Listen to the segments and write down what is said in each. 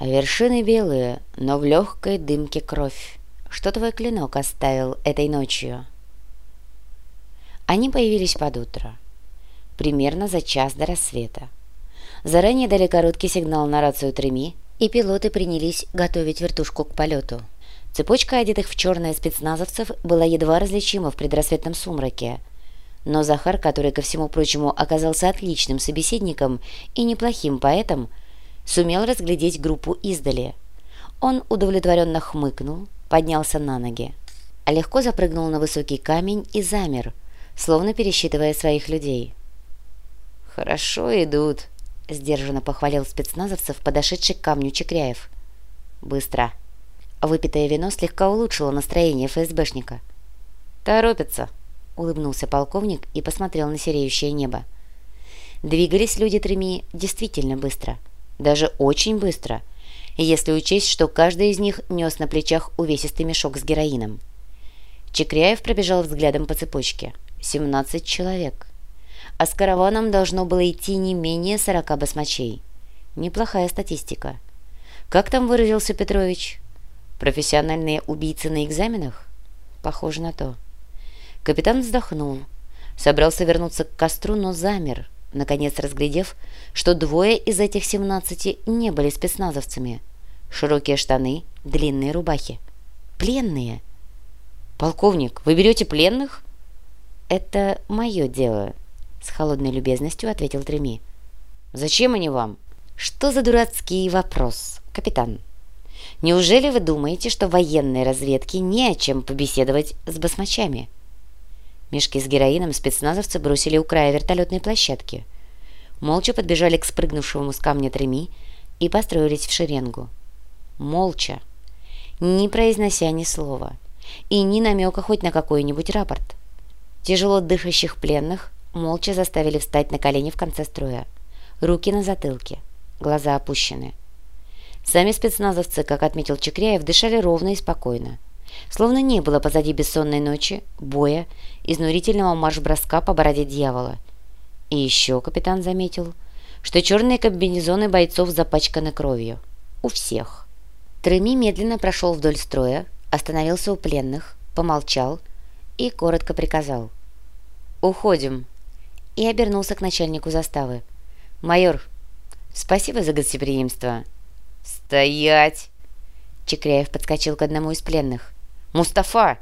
А вершины белые, но в легкой дымке кровь. Что твой клинок оставил этой ночью?» Они появились под утро, примерно за час до рассвета. Заранее дали короткий сигнал на рацию Треми, и пилоты принялись готовить вертушку к полету. Цепочка одетых в черное спецназовцев была едва различима в предрассветном сумраке. Но Захар, который, ко всему прочему, оказался отличным собеседником и неплохим поэтом, сумел разглядеть группу издали. Он удовлетворенно хмыкнул, поднялся на ноги. Легко запрыгнул на высокий камень и замер, словно пересчитывая своих людей. «Хорошо идут», — сдержанно похвалил спецназовцев, подошедший к камню Чекряев. «Быстро». Выпитое вино слегка улучшило настроение ФСБшника. «Торопятся», — улыбнулся полковник и посмотрел на сереющее небо. Двигались люди Треми действительно быстро. Даже очень быстро, если учесть, что каждый из них нес на плечах увесистый мешок с героином. Чекряев пробежал взглядом по цепочке. 17 человек. А с караваном должно было идти не менее 40 басмачей. Неплохая статистика. Как там выразился Петрович? Профессиональные убийцы на экзаменах? Похоже на то. Капитан вздохнул. Собрался вернуться к костру, но замер, наконец разглядев, что двое из этих семнадцати не были спецназовцами. Широкие штаны, длинные рубахи. Пленные. «Полковник, вы берете пленных?» «Это мое дело», — с холодной любезностью ответил Треми. «Зачем они вам?» «Что за дурацкий вопрос, капитан?» Неужели вы думаете, что военной разведке не о чем побеседовать с басмачами? Мешки с героином спецназовцы бросили у края вертолетной площадки. Молча подбежали к спрыгнувшему с камня Треми и построились в шеренгу. Молча, не произнося ни слова и ни намека хоть на какой-нибудь рапорт. Тяжело дышащих пленных молча заставили встать на колени в конце строя. Руки на затылке, глаза опущены. Сами спецназовцы, как отметил Чекряев, дышали ровно и спокойно. Словно не было позади бессонной ночи, боя, изнурительного марш-броска по бороде дьявола. И еще капитан заметил, что черные комбинезоны бойцов запачканы кровью. У всех. Треми медленно прошел вдоль строя, остановился у пленных, помолчал и коротко приказал. «Уходим!» и обернулся к начальнику заставы. «Майор, спасибо за гостеприимство!» «Стоять!» Чекряев подскочил к одному из пленных. «Мустафа!»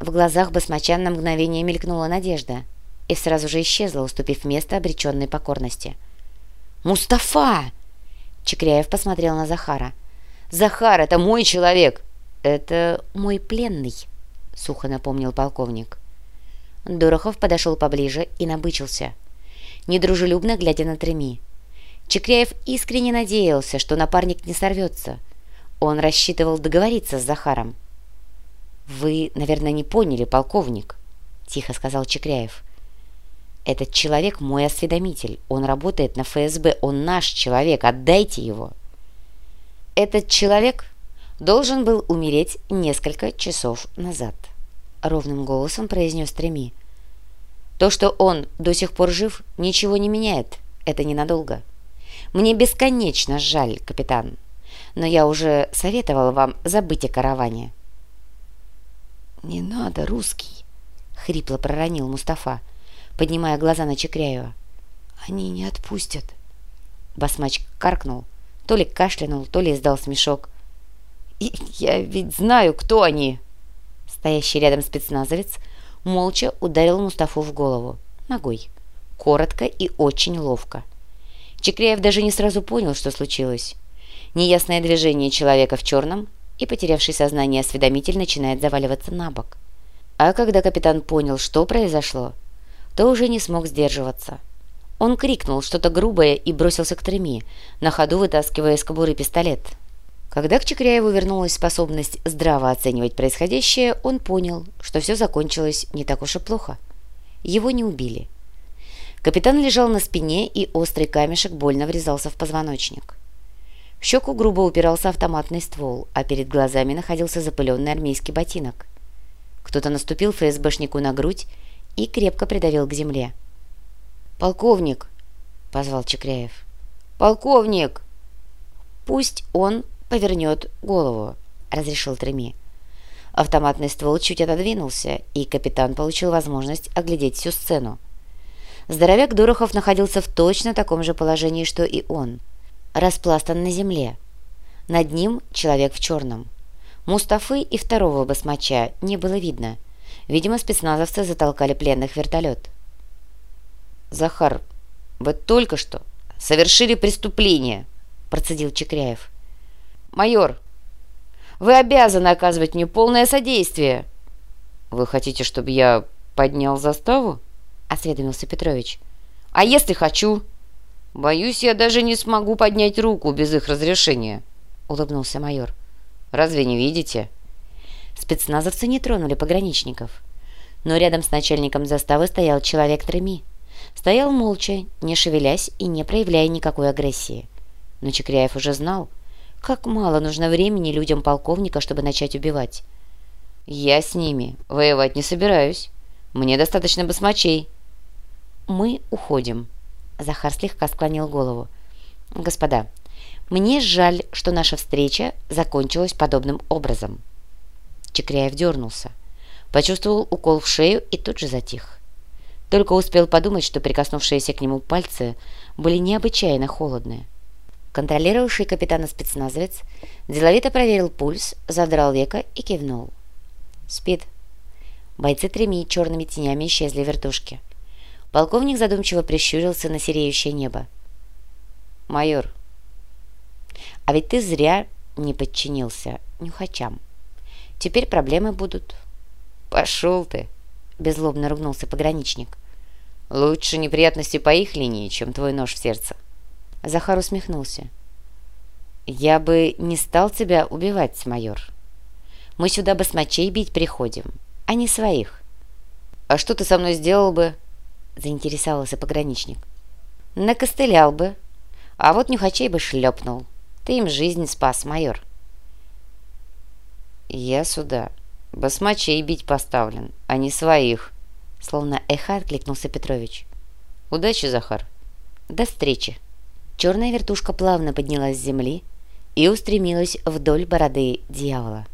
В глазах басмачан на мгновение мелькнула надежда и сразу же исчезла, уступив место обреченной покорности. «Мустафа!» Чекряев посмотрел на Захара. «Захар, это мой человек!» «Это мой пленный», — сухо напомнил полковник. Дорохов подошел поближе и набычился, недружелюбно глядя на Треми. Чекряев искренне надеялся, что напарник не сорвется. Он рассчитывал договориться с Захаром. «Вы, наверное, не поняли, полковник», — тихо сказал Чекряев. «Этот человек мой осведомитель. Он работает на ФСБ. Он наш человек. Отдайте его». «Этот человек должен был умереть несколько часов назад», — ровным голосом произнес Треми. «То, что он до сих пор жив, ничего не меняет. Это ненадолго». Мне бесконечно жаль, капитан, но я уже советовал вам забыть о караване». «Не надо, русский!» — хрипло проронил Мустафа, поднимая глаза на Чекряева. «Они не отпустят!» Басмач каркнул, то ли кашлянул, то ли издал смешок. «Я ведь знаю, кто они!» Стоящий рядом спецназовец молча ударил Мустафу в голову ногой, коротко и очень ловко. Чекряев даже не сразу понял, что случилось. Неясное движение человека в черном, и потерявший сознание осведомитель начинает заваливаться на бок. А когда капитан понял, что произошло, то уже не смог сдерживаться. Он крикнул что-то грубое и бросился к Треми, на ходу вытаскивая из кобуры пистолет. Когда к Чекряеву вернулась способность здраво оценивать происходящее, он понял, что все закончилось не так уж и плохо. Его не убили. Капитан лежал на спине, и острый камешек больно врезался в позвоночник. В щеку грубо упирался автоматный ствол, а перед глазами находился запыленный армейский ботинок. Кто-то наступил ФСБшнику на грудь и крепко придавил к земле. «Полковник!» — позвал Чекряев. «Полковник!» Пусть он повернет голову, разрешил Треми. Автоматный ствол чуть отодвинулся, и капитан получил возможность оглядеть всю сцену. Здоровяк Дорохов находился в точно таком же положении, что и он. Распластан на земле. Над ним человек в черном. Мустафы и второго басмача не было видно. Видимо, спецназовцы затолкали пленных в вертолет. «Захар, вы только что совершили преступление», – процедил Чекряев. «Майор, вы обязаны оказывать мне полное содействие». «Вы хотите, чтобы я поднял заставу?» – осведомился Петрович. «А если хочу?» «Боюсь, я даже не смогу поднять руку без их разрешения», – улыбнулся майор. «Разве не видите?» Спецназовцы не тронули пограничников. Но рядом с начальником заставы стоял человек Треми. Стоял молча, не шевелясь и не проявляя никакой агрессии. Но Чекряев уже знал, как мало нужно времени людям полковника, чтобы начать убивать. «Я с ними воевать не собираюсь. Мне достаточно басмачей». «Мы уходим». Захар слегка склонил голову. «Господа, мне жаль, что наша встреча закончилась подобным образом». Чекряев дернулся, почувствовал укол в шею и тут же затих. Только успел подумать, что прикоснувшиеся к нему пальцы были необычайно холодные. Контролировавший капитана спецназовец деловито проверил пульс, задрал века и кивнул. «Спит». Бойцы треми черными тенями исчезли в вертушке. Полковник задумчиво прищурился на сереющее небо. «Майор, а ведь ты зря не подчинился нюхачам. Теперь проблемы будут». «Пошел ты!» – беззлобно ругнулся пограничник. Лучше неприятности по их линии, чем твой нож в сердце. Захар усмехнулся. Я бы не стал тебя убивать, майор. Мы сюда басмачей бить приходим, а не своих. А что ты со мной сделал бы? Заинтересовался пограничник. Накостылял бы, а вот нюхачей бы шлепнул. Ты им жизнь спас, майор. Я сюда басмачей бить поставлен, а не своих, Словно эхо откликнулся Петрович. «Удачи, Захар!» «До встречи!» Черная вертушка плавно поднялась с земли и устремилась вдоль бороды дьявола.